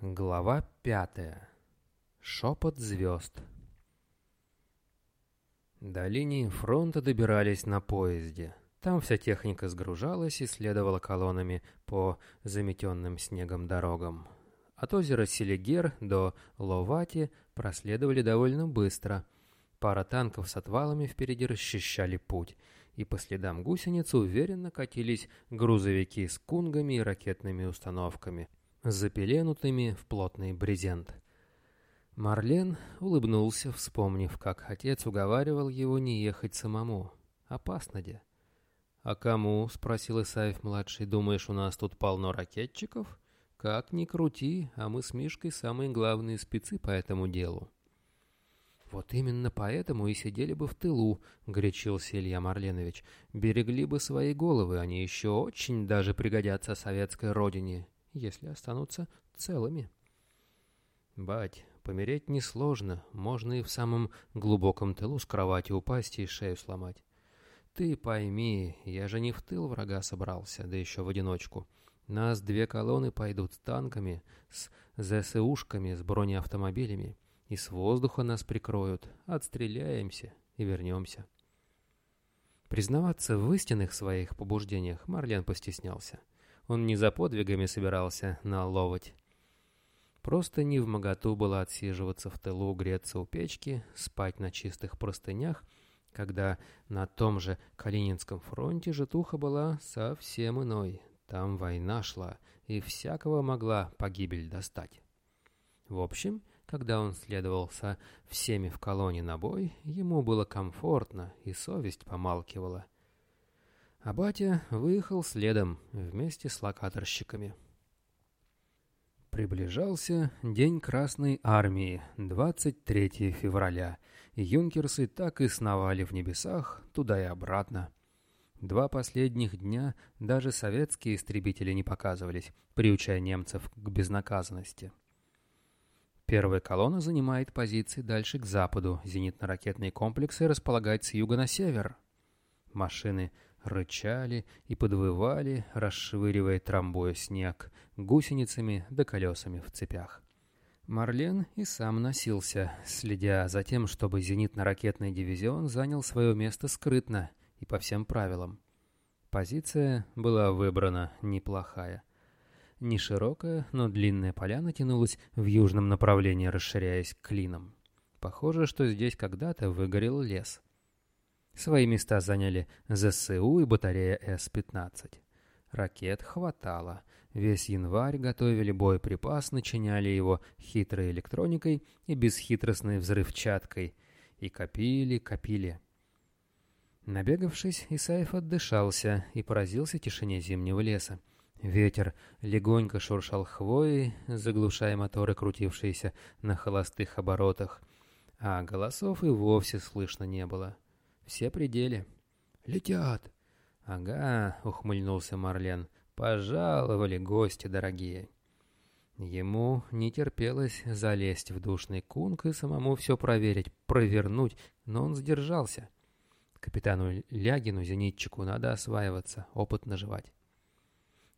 Глава пятая. Шепот звезд. До линии фронта добирались на поезде. Там вся техника сгружалась и следовала колоннами по заметенным снегом дорогам. От озера Селигер до Ловати проследовали довольно быстро. Пара танков с отвалами впереди расчищали путь, и по следам гусеницы уверенно катились грузовики с кунгами и ракетными установками — запеленутыми в плотный брезент. Марлен улыбнулся, вспомнив, как отец уговаривал его не ехать самому. Опасно де. «А кому?» — спросил Исаев-младший. «Думаешь, у нас тут полно ракетчиков? Как ни крути, а мы с Мишкой самые главные спецы по этому делу». «Вот именно поэтому и сидели бы в тылу», — горячился Илья Марленович. «Берегли бы свои головы, они еще очень даже пригодятся советской родине если останутся целыми. Бать, помереть несложно, можно и в самом глубоком тылу с кровати упасть и шею сломать. Ты пойми, я же не в тыл врага собрался, да еще в одиночку. Нас две колонны пойдут с танками, с ЗСУшками, с бронеавтомобилями, и с воздуха нас прикроют, отстреляемся и вернемся. Признаваться в истинных своих побуждениях Марлен постеснялся. Он не за подвигами собирался наловать. Просто не в моготу было отсиживаться в тылу, греться у печки, спать на чистых простынях, когда на том же Калининском фронте житуха была совсем иной. Там война шла, и всякого могла погибель достать. В общем, когда он следовал со всеми в колонне на бой, ему было комфортно, и совесть помалкивала — а батя выехал следом вместе с локаторщиками. Приближался День Красной Армии, 23 февраля, и юнкерсы так и сновали в небесах туда и обратно. Два последних дня даже советские истребители не показывались, приучая немцев к безнаказанности. Первая колонна занимает позиции дальше к западу, зенитно-ракетные комплексы располагают с юга на север. Машины — рычали и подвывали, расшвыривая трамбуя снег, гусеницами да колесами в цепях. Марлен и сам носился, следя за тем, чтобы зенитно-ракетный дивизион занял свое место скрытно и по всем правилам. Позиция была выбрана неплохая. Не широкая, но длинная поляна тянулась в южном направлении, расширяясь клином. Похоже, что здесь когда-то выгорел лес — Свои места заняли ЗСУ и батарея С-15. Ракет хватало. Весь январь готовили боеприпас, начиняли его хитрой электроникой и бесхитростной взрывчаткой. И копили, копили. Набегавшись, Исаев отдышался и поразился тишине зимнего леса. Ветер легонько шуршал хвоей, заглушая моторы, крутившиеся на холостых оборотах, а голосов и вовсе слышно не было. Все пределы. «Летят!» «Ага», — ухмыльнулся Марлен. «Пожаловали гости дорогие». Ему не терпелось залезть в душный кунг и самому все проверить, провернуть, но он сдержался. Капитану Лягину, зенитчику, надо осваиваться, опыт наживать.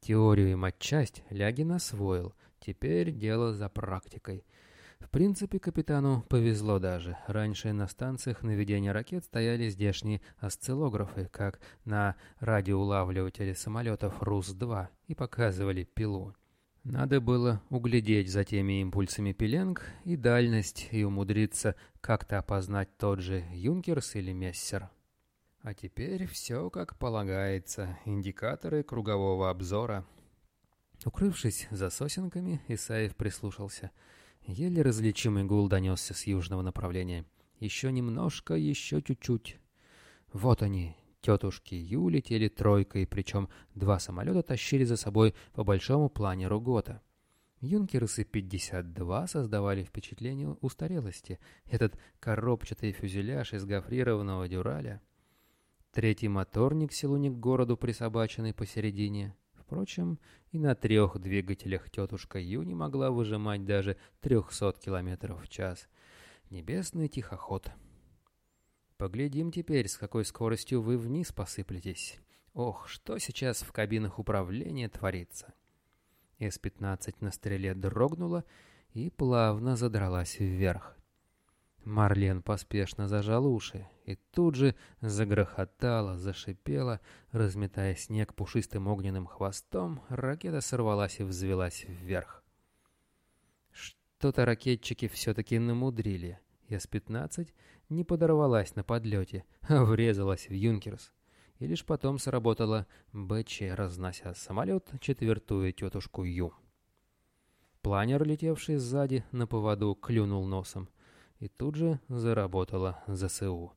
Теорию и матчасть Лягин освоил, теперь дело за практикой — в принципе, капитану повезло даже. Раньше на станциях наведения ракет стояли здешние осциллографы, как на радиоулавливателе самолетов РУС-2, и показывали пилу. Надо было углядеть за теми импульсами пеленг и дальность, и умудриться как-то опознать тот же Юнкерс или Мессер. А теперь все как полагается, индикаторы кругового обзора. Укрывшись за сосенками, Исаев прислушался — Еле различимый гул донесся с южного направления. Еще немножко, еще чуть-чуть. Вот они, тетушки Ю летели тройкой, причем два самолета тащили за собой по большому планеру Гота. Юнкерсы-52 создавали впечатление устарелости. Этот коробчатый фюзеляж из гофрированного дюраля. Третий моторник селуник к городу присобаченный посередине — Впрочем, и на трех двигателях тетушка Ю не могла выжимать даже 300 км в час. Небесный тихоход. Поглядим теперь, с какой скоростью вы вниз посыплетесь. Ох, что сейчас в кабинах управления творится. С-15 на стреле дрогнула и плавно задралась вверх. Марлен поспешно зажал уши и тут же загрохотала, зашипела, разметая снег пушистым огненным хвостом, ракета сорвалась и взвелась вверх. Что-то ракетчики все-таки намудрили. С-15 не подорвалась на подлете, а врезалась в Юнкерс. И лишь потом сработала БЧ, разнося самолет, четвертую тетушку Ю. Планер, летевший сзади, на поводу клюнул носом. И тут же заработала ЗСУ.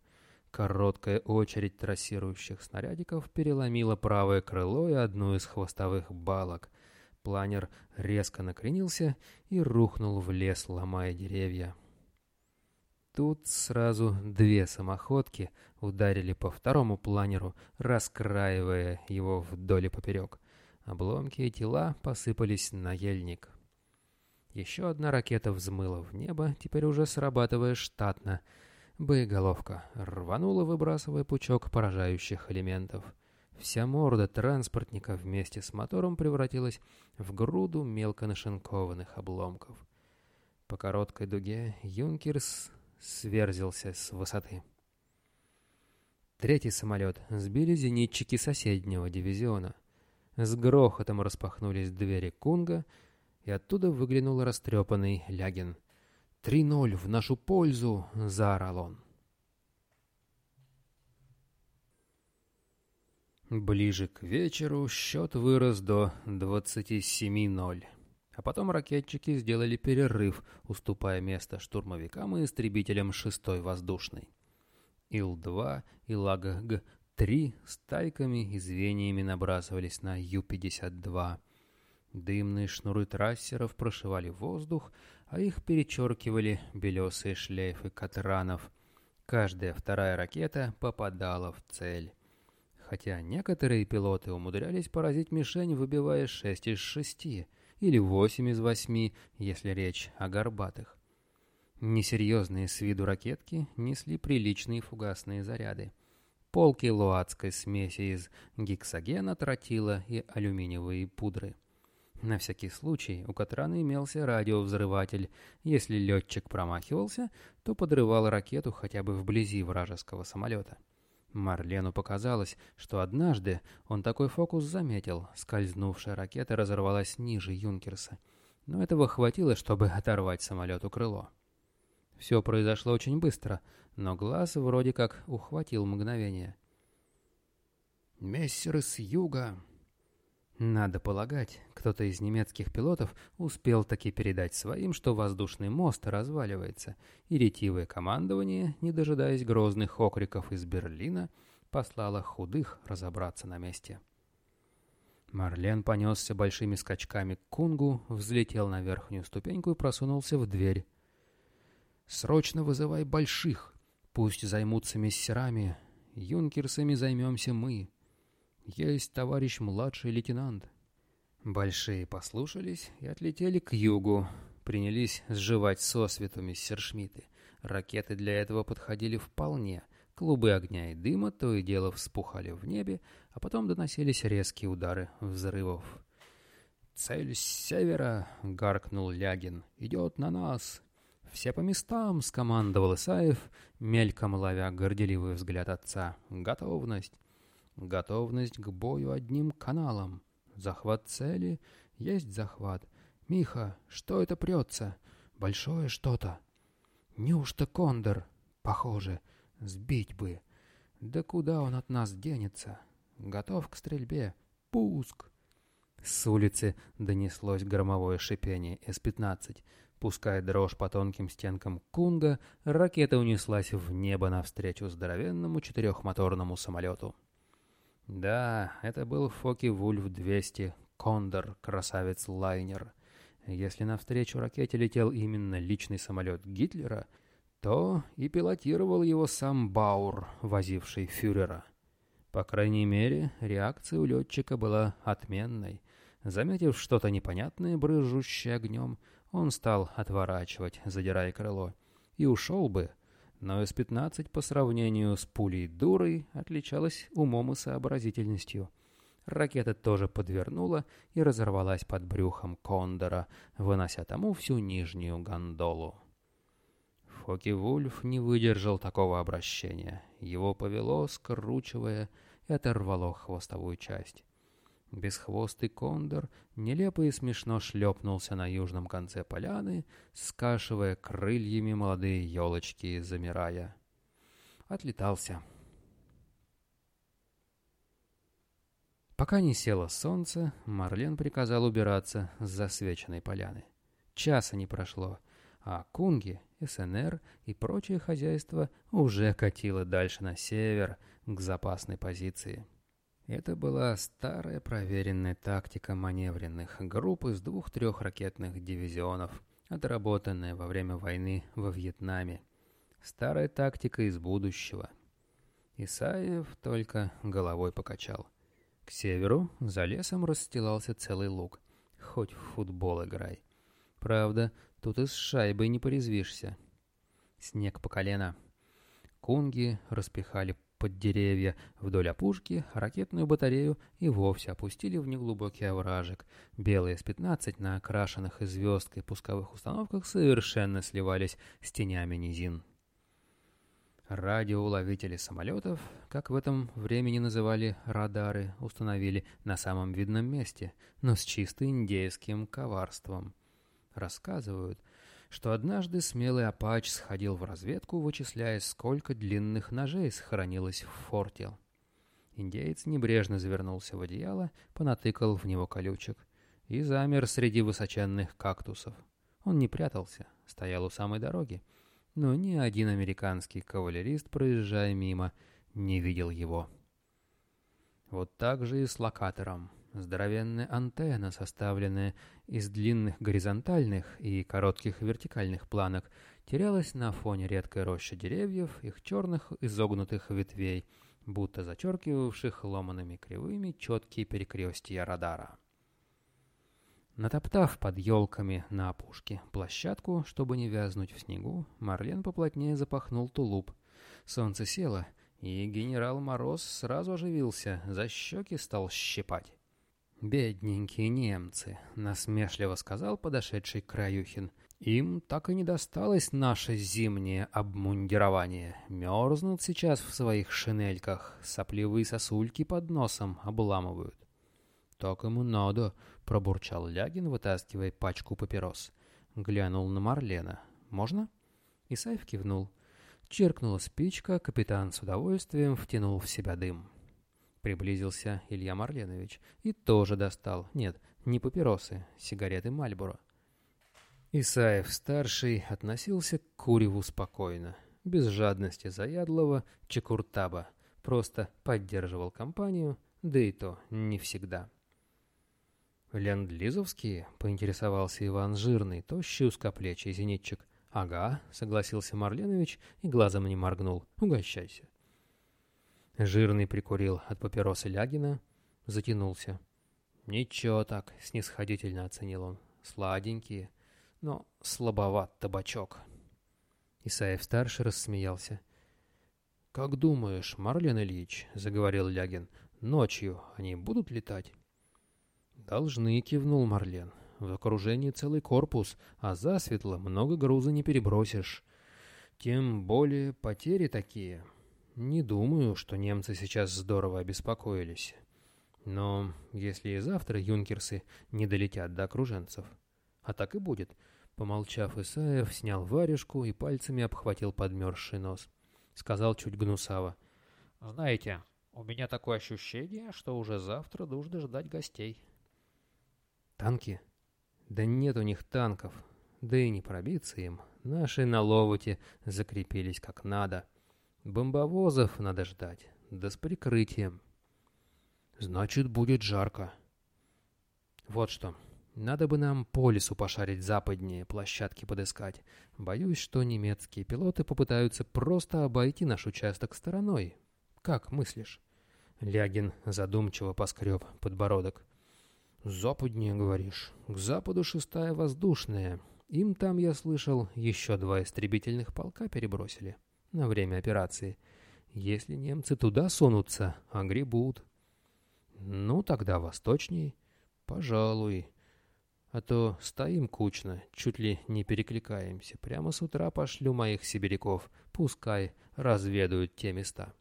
Короткая очередь трассирующих снарядиков переломила правое крыло и одну из хвостовых балок. Планер резко накренился и рухнул в лес, ломая деревья. Тут сразу две самоходки ударили по второму планеру, раскраивая его вдоль и поперек. Обломки и тела посыпались на ельник. Еще одна ракета взмыла в небо, теперь уже срабатывая штатно. Боеголовка рванула, выбрасывая пучок поражающих элементов. Вся морда транспортника вместе с мотором превратилась в груду мелко нашинкованных обломков. По короткой дуге Юнкерс сверзился с высоты. Третий самолет сбили зенитчики соседнего дивизиона. С грохотом распахнулись двери Кунга, и оттуда выглянул растрепанный Лягин. «Три ноль в нашу пользу!» — заорал он. Ближе к вечеру счет вырос до 27-0. А потом ракетчики сделали перерыв, уступая место штурмовикам и истребителям 6-й воздушной. Ил-2 и Лагг-3 стайками и звеньями набрасывались на Ю-52. Дымные шнуры трассеров прошивали воздух, а их перечеркивали белесые шлейфы катранов. Каждая вторая ракета попадала в цель. Хотя некоторые пилоты умудрялись поразить мишень, выбивая 6 из 6 или 8 из 8, если речь о горбатых. Несерьезные с виду ракетки несли приличные фугасные заряды. Полкило адской смеси из гексогена, тротила и алюминиевой пудры. На всякий случай у Катрана имелся радиовзрыватель. Если летчик промахивался, то подрывал ракету хотя бы вблизи вражеского самолета. Марлену показалось, что однажды он такой фокус заметил. Скользнувшая ракета разорвалась ниже Юнкерса. Но этого хватило, чтобы оторвать самолету крыло. Все произошло очень быстро, но глаз вроде как ухватил мгновение. «Мессеры с юга!» Надо полагать, кто-то из немецких пилотов успел таки передать своим, что воздушный мост разваливается, и ретивое командование, не дожидаясь грозных окриков из Берлина, послало худых разобраться на месте. Марлен понесся большими скачками к Кунгу, взлетел на верхнюю ступеньку и просунулся в дверь. «Срочно вызывай больших! Пусть займутся мессерами, юнкерсами займемся мы!» «Есть, товарищ младший лейтенант». Большие послушались и отлетели к югу. Принялись сживать сосвету мистершмитты. Ракеты для этого подходили вполне. Клубы огня и дыма то и дело вспухали в небе, а потом доносились резкие удары взрывов. «Цель с севера!» — гаркнул Лягин. «Идет на нас!» «Все по местам!» — скомандовал Исаев, мельком ловя горделивый взгляд отца. «Готовность!» Готовность к бою одним каналом. Захват цели есть захват. Миха, что это прется? Большое что-то. Неужто кондор? Похоже. Сбить бы. Да куда он от нас денется? Готов к стрельбе. Пуск. С улицы донеслось громовое шипение С-15. Пуская дрожь по тонким стенкам Кунга, ракета унеслась в небо навстречу здоровенному четырехмоторному самолету. Да, это был Фоки-Вульф-200, Кондор, красавец-лайнер. Если навстречу ракете летел именно личный самолет Гитлера, то и пилотировал его сам Баур, возивший фюрера. По крайней мере, реакция у летчика была отменной. Заметив что-то непонятное, брызжущее огнем, он стал отворачивать, задирая крыло, и ушел бы, но С-15 по сравнению с пулей-дурой отличалась умом и сообразительностью. ракета тоже подвернула и разорвалась под брюхом кондора, вынося тому всю нижнюю гондолу. Фоки-Вульф не выдержал такого обращения. Его повело, скручивая, и оторвало хвостовую часть. Бесхвостый кондор нелепо и смешно шлепнулся на южном конце поляны, скашивая крыльями молодые елочки, замирая. Отлетался. Пока не село солнце, Марлен приказал убираться с засвеченной поляны. Часа не прошло, а Кунги, СНР и прочее хозяйство уже катило дальше на север, к запасной позиции. Это была старая проверенная тактика маневренных групп из двух-трех ракетных дивизионов, отработанная во время войны во Вьетнаме. Старая тактика из будущего. Исаев только головой покачал. К северу за лесом расстилался целый луг. Хоть в футбол играй. Правда, тут и с шайбой не порезвишься. Снег по колено. Кунги распихали под деревья вдоль опушки, ракетную батарею и вовсе опустили в неглубокий овражек. Белые с 15 на окрашенных и звездкой пусковых установках совершенно сливались с тенями низин. Радиоуловители самолетов, как в этом времени называли радары, установили на самом видном месте, но с чисто индейским коварством. Рассказывают, что однажды смелый апач сходил в разведку, вычисляя, сколько длинных ножей сохранилось в форте. Индеец небрежно завернулся в одеяло, понатыкал в него колючек и замер среди высоченных кактусов. Он не прятался, стоял у самой дороги, но ни один американский кавалерист, проезжая мимо, не видел его. Вот так же и с локатором. Здоровенная антенна, составленная из длинных горизонтальных и коротких вертикальных планок, терялась на фоне редкой рощи деревьев, их черных изогнутых ветвей, будто зачеркивавших ломанными кривыми четкие перекрестия радара. Натоптав под елками на опушке площадку, чтобы не вязнуть в снегу, Марлен поплотнее запахнул тулуп. Солнце село, и генерал Мороз сразу оживился, за щеки стал щипать. «Бедненькие немцы», — насмешливо сказал подошедший Краюхин. «Им так и не досталось наше зимнее обмундирование. Мерзнут сейчас в своих шинельках, сопливые сосульки под носом обламывают». «Так ему надо», — пробурчал Лягин, вытаскивая пачку папирос. Глянул на Марлена. «Можно?» Исаев кивнул. Черкнула спичка, капитан с удовольствием втянул в себя дым. Приблизился Илья Марленович и тоже достал, нет, не папиросы, сигареты Мальборо. Исаев-старший относился к куреву спокойно, без жадности заядлого чекуртаба, просто поддерживал компанию, да и то не всегда. «Ленд-Лизовские?» — поинтересовался Иван Жирный, тощий узкоплечий зенитчик. «Ага», — согласился Марленович и глазом не моргнул. «Угощайся». Жирный прикурил от папиросы Лягина, затянулся. «Ничего так», — снисходительно оценил он. «Сладенькие, но слабоват табачок». Исаев-старший рассмеялся. «Как думаешь, Марлен Ильич, — заговорил Лягин, — ночью они будут летать?» «Должны», — кивнул Марлен. «В окружении целый корпус, а засветло много груза не перебросишь. Тем более потери такие». Не думаю, что немцы сейчас здорово обеспокоились. Но если и завтра юнкерсы не долетят до окруженцев, а так и будет, помолчав, Исаев снял варежку и пальцами обхватил подмерзший нос. Сказал чуть гнусаво. «Знаете, у меня такое ощущение, что уже завтра нужно ждать гостей». «Танки? Да нет у них танков. Да и не пробиться им. Наши на ловоте закрепились как надо». Бомбовозов надо ждать, да с прикрытием. Значит, будет жарко. Вот что. Надо бы нам по лесу пошарить западнее, площадки подыскать. Боюсь, что немецкие пилоты попытаются просто обойти наш участок стороной. Как мыслишь? Лягин задумчиво поскреб подбородок. «Западнее, говоришь. К западу шестая воздушная. Им там, я слышал, еще два истребительных полка перебросили» на время операции. Если немцы туда сунутся, огребут. Ну, тогда восточней. Пожалуй. А то стоим кучно, чуть ли не перекликаемся. Прямо с утра пошлю моих сибиряков, пускай разведают те места.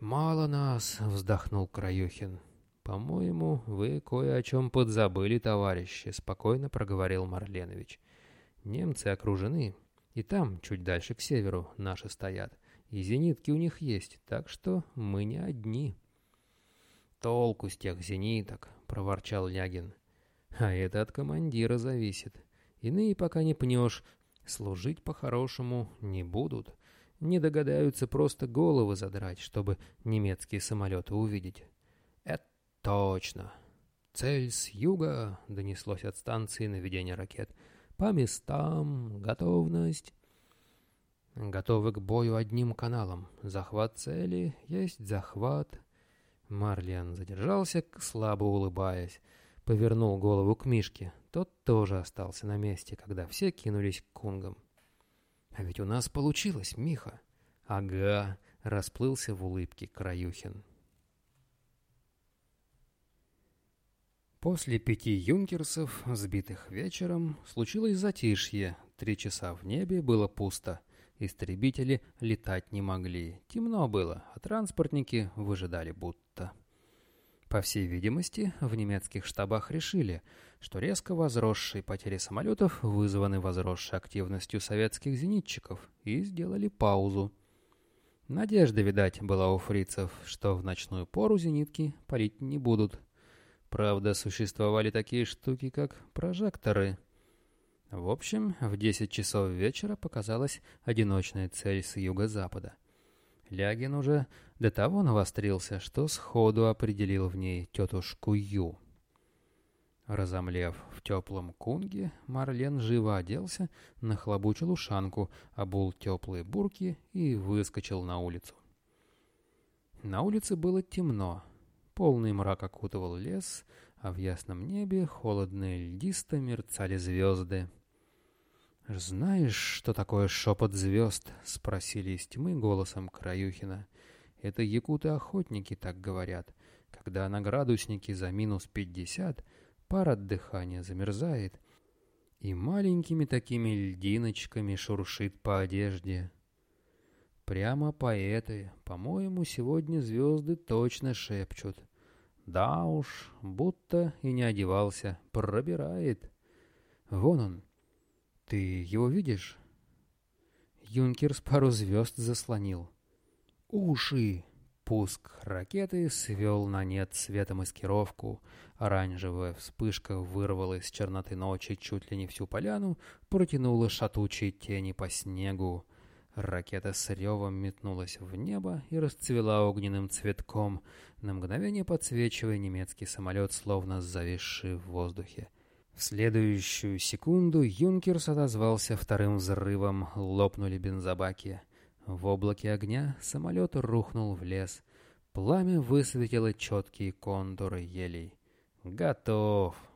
«Мало нас», — вздохнул Краюхин. «По-моему, вы кое о чем подзабыли, товарищи», — спокойно проговорил Марленович. «Немцы окружены, и там, чуть дальше к северу, наши стоят, и зенитки у них есть, так что мы не одни». «Толку с тех зениток», — проворчал Лягин. «А это от командира зависит. Иные пока не пнешь, служить по-хорошему не будут» не догадаются просто головы задрать, чтобы немецкие самолеты увидеть. Это точно. Цель с юга, донеслось от станции наведения ракет. По местам, готовность. Готовы к бою одним каналом. Захват цели, есть захват. Марлен задержался, слабо улыбаясь. Повернул голову к Мишке. Тот тоже остался на месте, когда все кинулись к кунгам. А ведь у нас получилось, Миха. Ага, расплылся в улыбке Краюхин. После пяти юнкерсов, сбитых вечером, случилось затишье. Три часа в небе было пусто. Истребители летать не могли. Темно было, а транспортники выжидали будто. По всей видимости, в немецких штабах решили, что резко возросшие потери самолетов вызваны возросшей активностью советских зенитчиков, и сделали паузу. Надежда, видать, была у фрицев, что в ночную пору зенитки палить не будут. Правда, существовали такие штуки, как прожекторы. В общем, в 10 часов вечера показалась одиночная цель с юго-запада — Лягин уже до того навострился, что сходу определил в ней тетушку Ю. Разомлев в теплом кунге, Марлен живо оделся, нахлобучил ушанку, обул теплые бурки и выскочил на улицу. На улице было темно. Полный мрак окутывал лес, а в ясном небе холодно и льдисто мерцали звезды. «Знаешь, что такое шепот звезд?» — спросили из тьмы голосом Краюхина. «Это якуты-охотники так говорят. Когда на градуснике за минус пятьдесят, пар от дыхания замерзает, и маленькими такими льдиночками шуршит по одежде». Прямо поэты, по-моему, сегодня звезды точно шепчут. Да уж, будто и не одевался, пробирает. Вон он, «Ты его видишь?» Юнкерс пару звезд заслонил. «Уши!» Пуск ракеты свел на нет светомаскировку. Оранжевая вспышка вырвала из черноты ночи чуть ли не всю поляну, протянула шатучие тени по снегу. Ракета с ревом метнулась в небо и расцвела огненным цветком, на мгновение подсвечивая немецкий самолет, словно зависший в воздухе. В следующую секунду Юнкерс отозвался вторым взрывом, лопнули бензобаки. В облаке огня самолет рухнул в лес. Пламя высветило четкие контуры елей. «Готов!»